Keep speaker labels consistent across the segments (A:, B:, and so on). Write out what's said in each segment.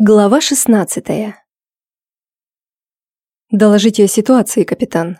A: Глава 16 «Доложите о ситуации, капитан».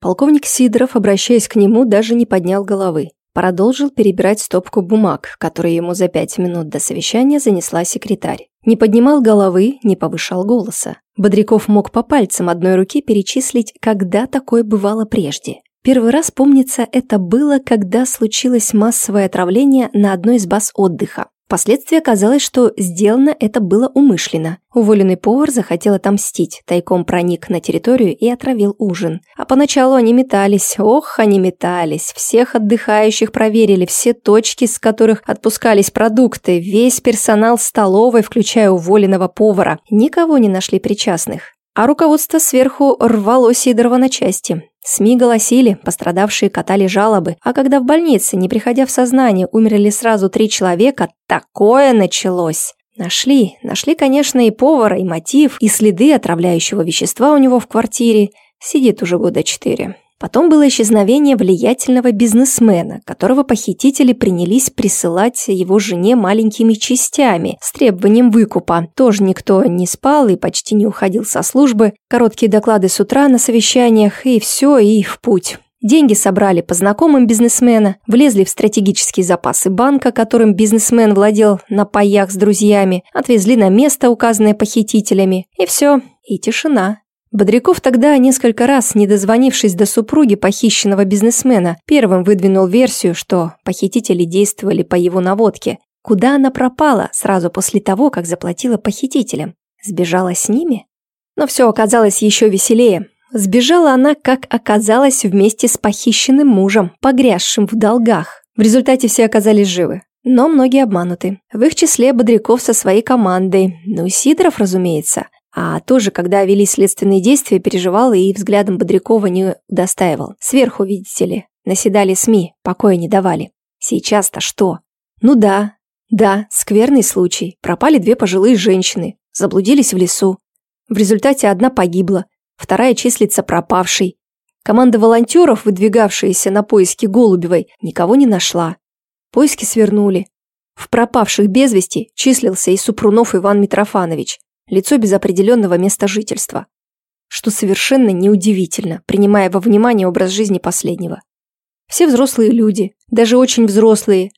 A: Полковник Сидоров, обращаясь к нему, даже не поднял головы. Продолжил перебирать стопку бумаг, которые ему за пять минут до совещания занесла секретарь. Не поднимал головы, не повышал голоса. Бодряков мог по пальцам одной руки перечислить, когда такое бывало прежде. Первый раз, помнится, это было, когда случилось массовое отравление на одной из баз отдыха. Впоследствии оказалось, что сделано это было умышленно. Уволенный повар захотел отомстить, тайком проник на территорию и отравил ужин. А поначалу они метались, ох, они метались. Всех отдыхающих проверили, все точки, с которых отпускались продукты, весь персонал столовой, включая уволенного повара. Никого не нашли причастных. А руководство сверху рвало Сидорова на части. СМИ голосили, пострадавшие катали жалобы, а когда в больнице, не приходя в сознание, умерли сразу три человека, такое началось. Нашли, нашли, конечно, и повара, и мотив, и следы отравляющего вещества у него в квартире. Сидит уже года четыре. Потом было исчезновение влиятельного бизнесмена, которого похитители принялись присылать его жене маленькими частями с требованием выкупа. Тоже никто не спал и почти не уходил со службы. Короткие доклады с утра на совещаниях и все, и в путь. Деньги собрали по знакомым бизнесмена, влезли в стратегические запасы банка, которым бизнесмен владел на паях с друзьями, отвезли на место, указанное похитителями, и все, и тишина. Бодряков тогда, несколько раз, не дозвонившись до супруги похищенного бизнесмена, первым выдвинул версию, что похитители действовали по его наводке. Куда она пропала сразу после того, как заплатила похитителям? Сбежала с ними? Но все оказалось еще веселее. Сбежала она, как оказалось, вместе с похищенным мужем, погрязшим в долгах. В результате все оказались живы. Но многие обмануты. В их числе Бодряков со своей командой. Ну и Сидоров, разумеется. А тоже, когда вели следственные действия, переживал и взглядом Бодрякова не удостаивал. Сверху, видите ли, наседали СМИ, покоя не давали. Сейчас-то что? Ну да, да, скверный случай. Пропали две пожилые женщины, заблудились в лесу. В результате одна погибла, вторая числится пропавшей. Команда волонтеров, выдвигавшаяся на поиски Голубевой, никого не нашла. Поиски свернули. В пропавших без вести числился и Супрунов Иван Митрофанович лицо без определенного места жительства. Что совершенно неудивительно, принимая во внимание образ жизни последнего. Все взрослые люди, даже очень взрослые.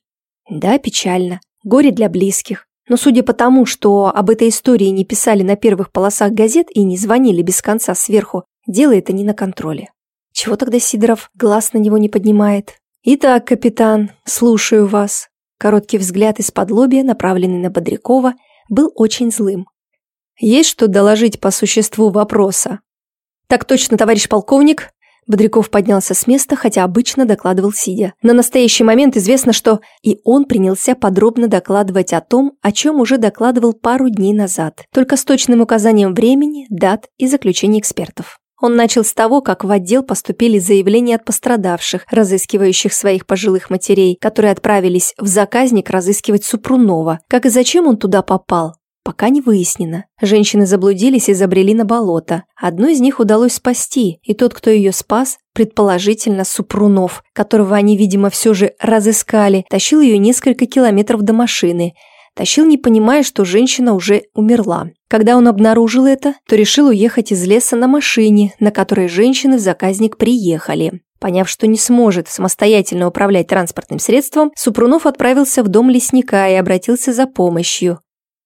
A: Да, печально, горе для близких. Но судя по тому, что об этой истории не писали на первых полосах газет и не звонили без конца сверху, дело это не на контроле. Чего тогда Сидоров глаз на него не поднимает? Итак, капитан, слушаю вас. Короткий взгляд из-под лобья, направленный на Бодрякова, был очень злым. Есть что доложить по существу вопроса? Так точно, товарищ полковник. Бодряков поднялся с места, хотя обычно докладывал сидя. На настоящий момент известно, что и он принялся подробно докладывать о том, о чем уже докладывал пару дней назад, только с точным указанием времени, дат и заключений экспертов. Он начал с того, как в отдел поступили заявления от пострадавших, разыскивающих своих пожилых матерей, которые отправились в заказник разыскивать Супрунова. Как и зачем он туда попал, Пока не выяснено. Женщины заблудились и забрели на болото. Одну из них удалось спасти, и тот, кто ее спас, предположительно Супрунов, которого они, видимо, все же разыскали, тащил ее несколько километров до машины. Тащил, не понимая, что женщина уже умерла. Когда он обнаружил это, то решил уехать из леса на машине, на которой женщины в заказник приехали. Поняв, что не сможет самостоятельно управлять транспортным средством, Супрунов отправился в дом лесника и обратился за помощью.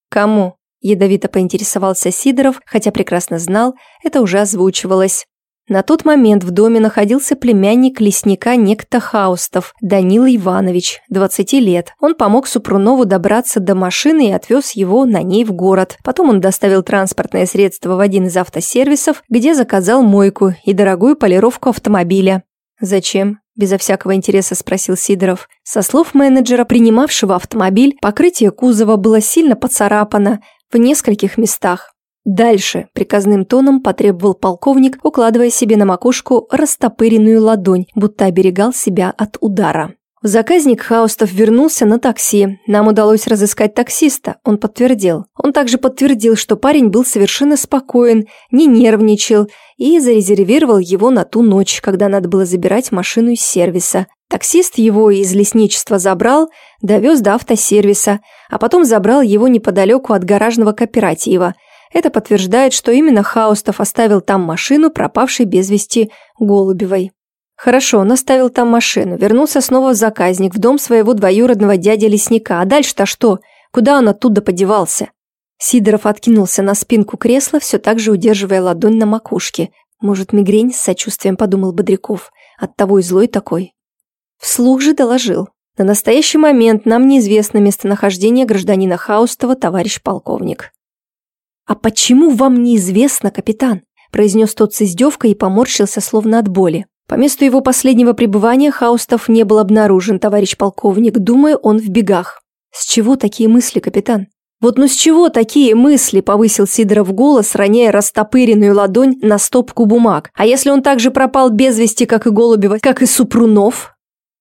A: «Кому?» – ядовито поинтересовался Сидоров, хотя прекрасно знал, это уже озвучивалось. На тот момент в доме находился племянник лесника некто Хаустов, Данила Иванович, 20 лет. Он помог Супрунову добраться до машины и отвез его на ней в город. Потом он доставил транспортное средство в один из автосервисов, где заказал мойку и дорогую полировку автомобиля. «Зачем?» – безо всякого интереса спросил Сидоров. Со слов менеджера, принимавшего автомобиль, покрытие кузова было сильно поцарапано в нескольких местах. Дальше приказным тоном потребовал полковник, укладывая себе на макушку растопыренную ладонь, будто оберегал себя от удара. Заказник Хаустов вернулся на такси. Нам удалось разыскать таксиста, он подтвердил. Он также подтвердил, что парень был совершенно спокоен, не нервничал и зарезервировал его на ту ночь, когда надо было забирать машину из сервиса. Таксист его из лесничества забрал, довез до автосервиса, а потом забрал его неподалеку от гаражного кооператива. Это подтверждает, что именно Хаустов оставил там машину, пропавшей без вести Голубевой. Хорошо, он оставил там машину, вернулся снова в заказник, в дом своего двоюродного дяди-лесника. А дальше-то что? Куда он оттуда подевался? Сидоров откинулся на спинку кресла, все так же удерживая ладонь на макушке. Может, мигрень, с сочувствием подумал Бодряков. Оттого и злой такой. Вслух же доложил. На настоящий момент нам неизвестно местонахождение гражданина Хаустова, товарищ полковник. «А почему вам неизвестно, капитан?» произнес тот с издевкой и поморщился, словно от боли. По месту его последнего пребывания Хаустов не был обнаружен, товарищ полковник, думаю, он в бегах. С чего такие мысли, капитан? Вот ну с чего такие мысли, повысил Сидоров голос, роняя растопыренную ладонь на стопку бумаг. А если он также пропал без вести, как и Голубева, как и Супрунов?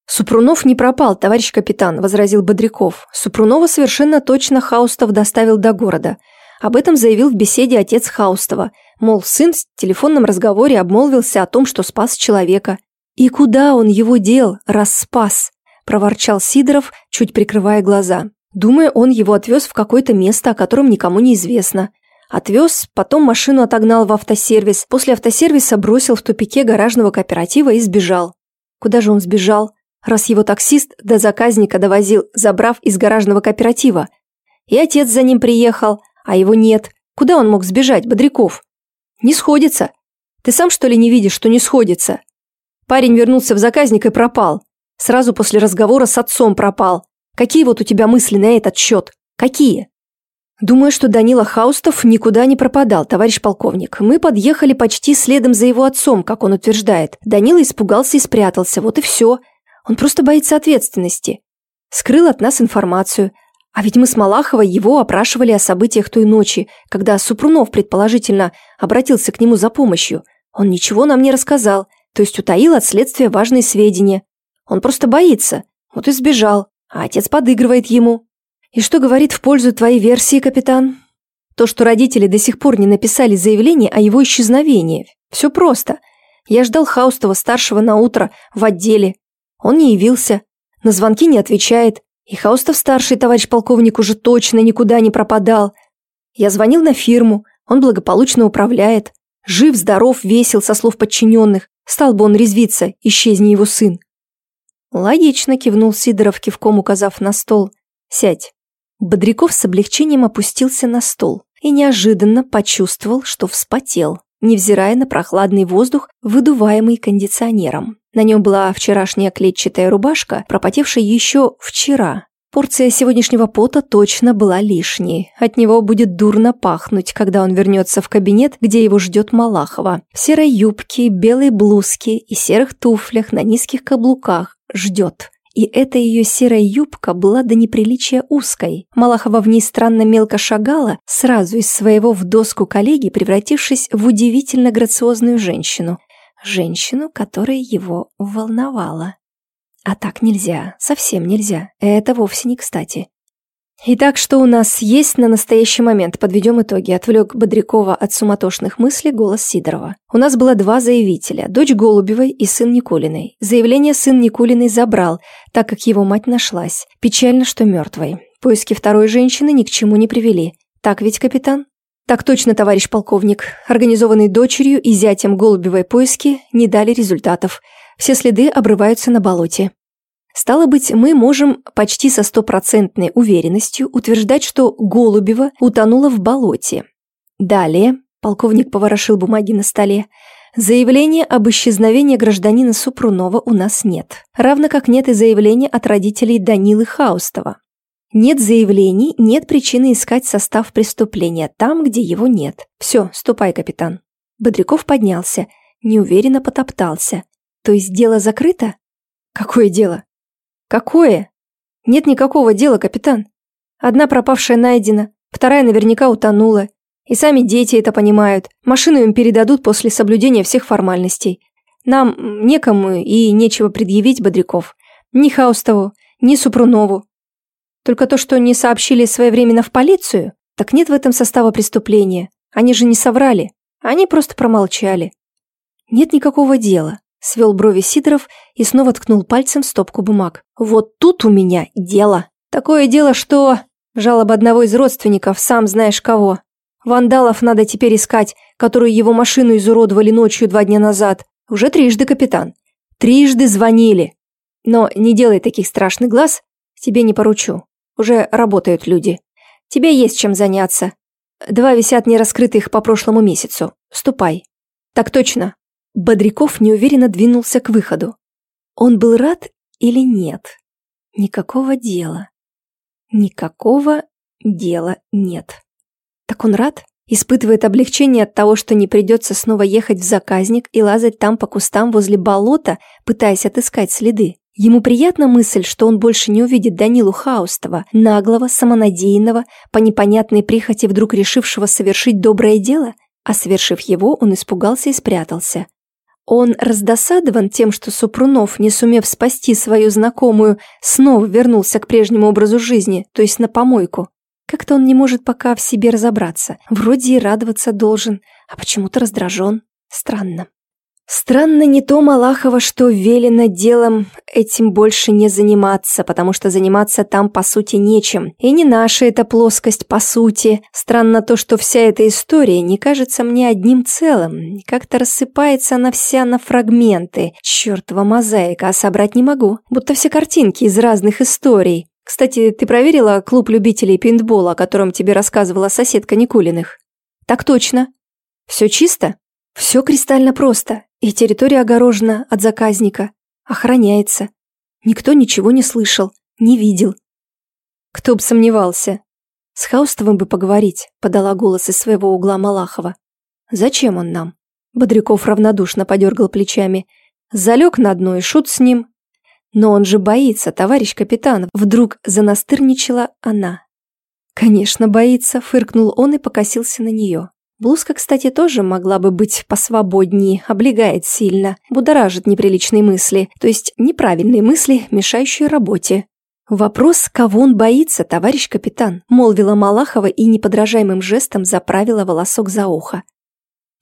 A: «Супрунов не пропал, товарищ капитан», – возразил Бодряков. «Супрунова совершенно точно Хаустов доставил до города. Об этом заявил в беседе отец Хаустова. Мол, сын в телефонном разговоре обмолвился о том, что спас человека. «И куда он его дел, раз спас?» – проворчал Сидоров, чуть прикрывая глаза. Думаю, он его отвез в какое-то место, о котором никому не известно. Отвез, потом машину отогнал в автосервис, после автосервиса бросил в тупике гаражного кооператива и сбежал. Куда же он сбежал? раз его таксист до заказника довозил, забрав из гаражного кооператива. И отец за ним приехал, а его нет. Куда он мог сбежать, Бодряков? Не сходится. Ты сам, что ли, не видишь, что не сходится? Парень вернулся в заказник и пропал. Сразу после разговора с отцом пропал. Какие вот у тебя мысли на этот счет? Какие? Думаю, что Данила Хаустов никуда не пропадал, товарищ полковник. Мы подъехали почти следом за его отцом, как он утверждает. Данила испугался и спрятался, вот и все. Он просто боится ответственности. Скрыл от нас информацию. А ведь мы с Малаховой его опрашивали о событиях той ночи, когда Супрунов, предположительно, обратился к нему за помощью. Он ничего нам не рассказал, то есть утаил от следствия важные сведения. Он просто боится. Вот и сбежал. А отец подыгрывает ему. И что говорит в пользу твоей версии, капитан? То, что родители до сих пор не написали заявление о его исчезновении. Все просто. Я ждал Хаустова-старшего на утро в отделе. Он не явился, на звонки не отвечает, и Хаустов-старший товарищ полковник уже точно никуда не пропадал. Я звонил на фирму, он благополучно управляет. Жив, здоров, весел, со слов подчиненных. Стал бы он резвиться, исчезни его сын. Логично кивнул Сидоров, кивком указав на стол. «Сядь». Бодряков с облегчением опустился на стол и неожиданно почувствовал, что вспотел, невзирая на прохладный воздух, выдуваемый кондиционером. На нем была вчерашняя клетчатая рубашка, пропотевшая еще вчера. Порция сегодняшнего пота точно была лишней. От него будет дурно пахнуть, когда он вернется в кабинет, где его ждет Малахова. В серой юбке, белой блузке и серых туфлях на низких каблуках ждет. И эта ее серая юбка была до неприличия узкой. Малахова в ней странно мелко шагала, сразу из своего в доску коллеги превратившись в удивительно грациозную женщину женщину, которая его волновала. А так нельзя, совсем нельзя. Это вовсе не кстати. Итак, что у нас есть на настоящий момент? Подведем итоги. Отвлек Бодрякова от суматошных мыслей голос Сидорова. У нас было два заявителя. Дочь Голубевой и сын Никулиной. Заявление сын Никулиной забрал, так как его мать нашлась. Печально, что мертвой. Поиски второй женщины ни к чему не привели. Так ведь, капитан? «Так точно, товарищ полковник. Организованные дочерью и зятем Голубевой поиски не дали результатов. Все следы обрываются на болоте. Стало быть, мы можем почти со стопроцентной уверенностью утверждать, что Голубева утонула в болоте. Далее, полковник поворошил бумаги на столе, заявления об исчезновении гражданина Супрунова у нас нет. Равно как нет и заявления от родителей Данилы Хаустова. Нет заявлений, нет причины искать состав преступления там, где его нет. Все, ступай, капитан. Бодряков поднялся, неуверенно потоптался. То есть дело закрыто? Какое дело? Какое? Нет никакого дела, капитан. Одна пропавшая найдена, вторая наверняка утонула. И сами дети это понимают. Машину им передадут после соблюдения всех формальностей. Нам некому и нечего предъявить Бодряков. Ни Хаустову, ни Супрунову. Только то, что не сообщили своевременно в полицию, так нет в этом состава преступления. Они же не соврали. Они просто промолчали. Нет никакого дела. Свел брови Сидоров и снова ткнул пальцем в стопку бумаг. «Вот тут у меня дело. Такое дело, что...» Жалоба одного из родственников, сам знаешь кого. Вандалов надо теперь искать, которые его машину изуродовали ночью два дня назад. Уже трижды, капитан. Трижды звонили. Но не делай таких страшных глаз, тебе не поручу. Уже работают люди. Тебе есть чем заняться. Два висят нераскрытых по прошлому месяцу. Ступай. Так точно. Бодряков неуверенно двинулся к выходу. Он был рад или нет? Никакого дела. Никакого дела нет. Так он рад? Испытывает облегчение от того, что не придется снова ехать в заказник и лазать там по кустам возле болота, пытаясь отыскать следы. Ему приятна мысль, что он больше не увидит Данилу Хаустова, наглого, самонадеянного, по непонятной прихоти вдруг решившего совершить доброе дело, а совершив его, он испугался и спрятался. Он раздосадован тем, что Супрунов, не сумев спасти свою знакомую, снова вернулся к прежнему образу жизни, то есть на помойку. Как-то он не может пока в себе разобраться. Вроде и радоваться должен, а почему-то раздражен. Странно. Странно не то Малахова, что велено делом этим больше не заниматься, потому что заниматься там по сути нечем. И не наша эта плоскость по сути. Странно то, что вся эта история не кажется мне одним целым. Как-то рассыпается она вся на фрагменты. Чёртова мозаика, а собрать не могу. Будто все картинки из разных историй. Кстати, ты проверила клуб любителей пейнтбола, о котором тебе рассказывала соседка Никулиных? Так точно. Все чисто? Все кристально просто. И территория огорожена от заказника. Охраняется. Никто ничего не слышал, не видел. Кто бы сомневался. С Хаустовым бы поговорить, подала голос из своего угла Малахова. Зачем он нам? Бодряков равнодушно подергал плечами. Залег на дно и шут с ним. Но он же боится, товарищ капитан. Вдруг занастырничала она. Конечно, боится, фыркнул он и покосился на нее. Блузка, кстати, тоже могла бы быть посвободнее, облегает сильно, будоражит неприличные мысли, то есть неправильные мысли, мешающие работе. «Вопрос, кого он боится, товарищ капитан», – молвила Малахова и неподражаемым жестом заправила волосок за ухо.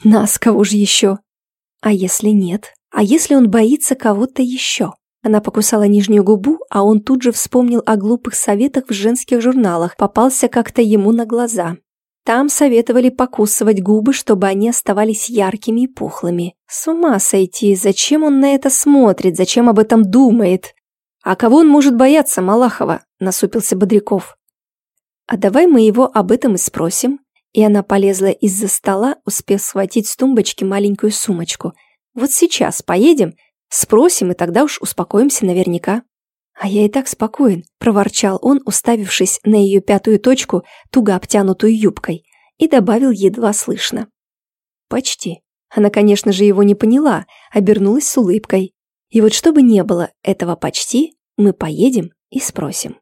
A: «Нас кого же еще?» «А если нет? А если он боится кого-то еще?» Она покусала нижнюю губу, а он тут же вспомнил о глупых советах в женских журналах, попался как-то ему на глаза. Там советовали покусывать губы, чтобы они оставались яркими и пухлыми. С ума сойти, зачем он на это смотрит, зачем об этом думает? А кого он может бояться, Малахова? Насупился Бодряков. А давай мы его об этом и спросим. И она полезла из-за стола, успев схватить с тумбочки маленькую сумочку. Вот сейчас поедем, спросим, и тогда уж успокоимся наверняка. «А я и так спокоен», – проворчал он, уставившись на ее пятую точку, туго обтянутую юбкой, и добавил едва слышно. «Почти». Она, конечно же, его не поняла, обернулась с улыбкой. И вот чтобы не было этого «почти», мы поедем и спросим.